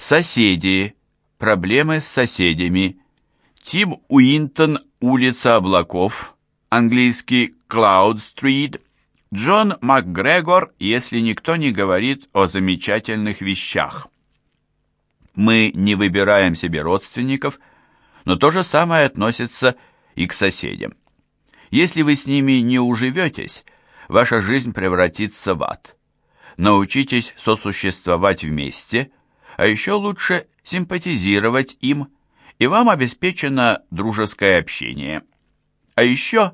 Соседи. Проблемы с соседями. Тим Уинтон, улица облаков. Английский Cloud Street. Джон МакГрегор, если никто не говорит о замечательных вещах. Мы не выбираем себе родственников, но то же самое относится и к соседям. Если вы с ними не уживетесь, ваша жизнь превратится в ад. Научитесь сосуществовать вместе, а еще лучше симпатизировать им, и вам обеспечено дружеское общение. А еще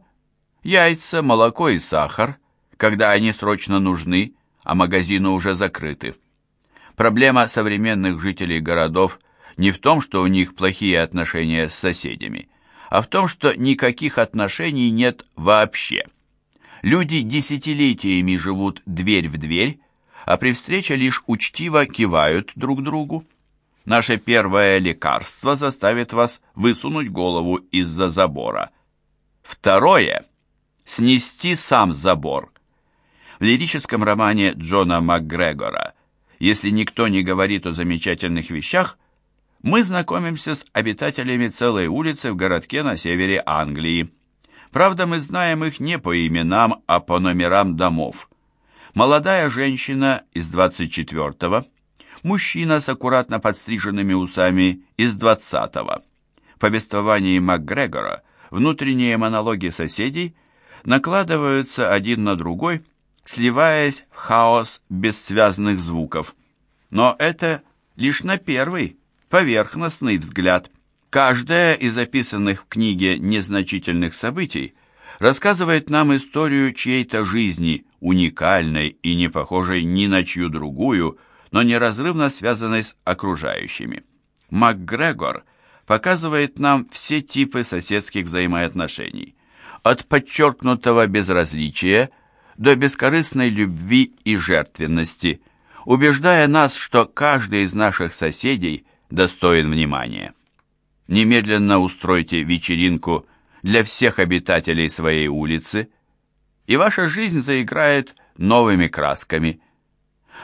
яйца, молоко и сахар, когда они срочно нужны, а магазины уже закрыты. Проблема современных жителей городов не в том, что у них плохие отношения с соседями, а в том, что никаких отношений нет вообще. Люди десятилетиями живут дверь в дверь, а при встрече лишь учтиво кивают друг другу. Наше первое лекарство заставит вас высунуть голову из-за забора. Второе – снести сам забор. В лирическом романе Джона МакГрегора «Если никто не говорит о замечательных вещах», мы знакомимся с обитателями целой улицы в городке на севере Англии. Правда, мы знаем их не по именам, а по номерам домов. Молодая женщина из 24-го, мужчина с аккуратно подстриженными усами из 20-го. В МакГрегора внутренние монологи соседей накладываются один на другой, сливаясь в хаос бессвязных звуков. Но это лишь на первый, поверхностный взгляд. Каждое из описанных в книге незначительных событий рассказывает нам историю чьей-то жизни, уникальной и не похожей ни на чью другую, но неразрывно связанной с окружающими. МакГрегор показывает нам все типы соседских взаимоотношений, от подчеркнутого безразличия до бескорыстной любви и жертвенности, убеждая нас, что каждый из наших соседей – достоин внимания. Немедленно устройте вечеринку для всех обитателей своей улицы, и ваша жизнь заиграет новыми красками.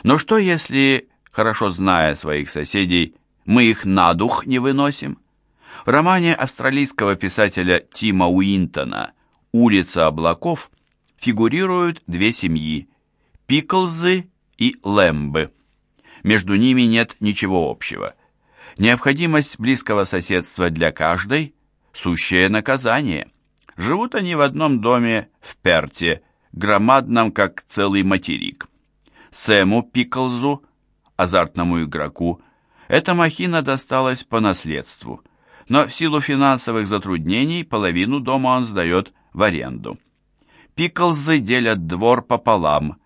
Но что если, хорошо зная своих соседей, мы их на дух не выносим? В романе австралийского писателя Тима Уинтона «Улица облаков» фигурируют две семьи – Пиклзы и Лэмбы. Между ними нет ничего общего – Необходимость близкого соседства для каждой – сущее наказание. Живут они в одном доме в Перте, громадном, как целый материк. Сэму Пиклзу, азартному игроку, эта махина досталась по наследству, но в силу финансовых затруднений половину дома он сдает в аренду. Пиклзы делят двор пополам,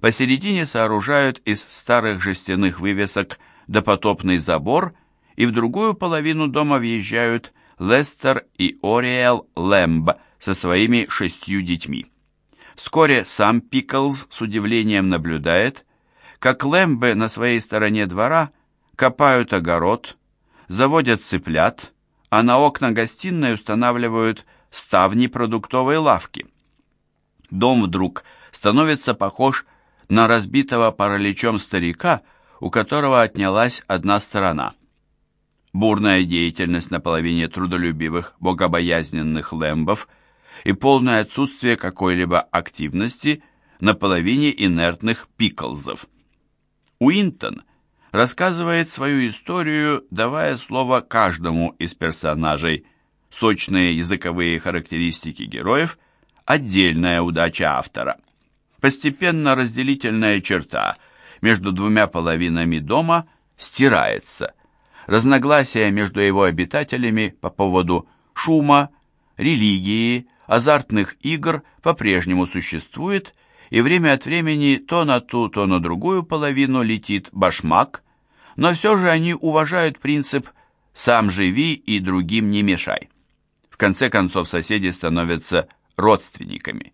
посередине сооружают из старых жестяных вывесок допотопный забор и в другую половину дома въезжают Лестер и Ориэл Лэмб со своими шестью детьми. Вскоре сам Пиклз с удивлением наблюдает, как Лэмбы на своей стороне двора копают огород, заводят цыплят, а на окна гостиной устанавливают ставни продуктовой лавки. Дом вдруг становится похож на разбитого параличом старика, у которого отнялась одна сторона – бурная деятельность на половине трудолюбивых, богобоязненных лэмбов и полное отсутствие какой-либо активности на половине инертных пиклзов. Уинтон рассказывает свою историю, давая слово каждому из персонажей. Сочные языковые характеристики героев – отдельная удача автора. Постепенно разделительная черта между двумя половинами дома стирается – Разногласия между его обитателями по поводу шума, религии, азартных игр по-прежнему существует, и время от времени то на ту, то на другую половину летит башмак, но все же они уважают принцип «сам живи и другим не мешай». В конце концов соседи становятся родственниками.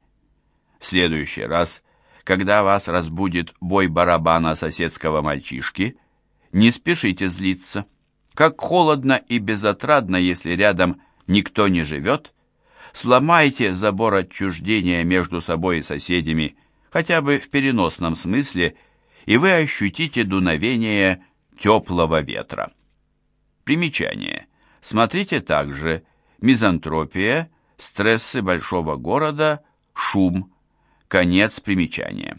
В следующий раз, когда вас разбудит бой барабана соседского мальчишки, не спешите злиться. Как холодно и безотрадно, если рядом никто не живет. Сломайте забор отчуждения между собой и соседями, хотя бы в переносном смысле, и вы ощутите дуновение теплого ветра. Примечание. Смотрите также мизантропия, стрессы большого города, шум. Конец примечания.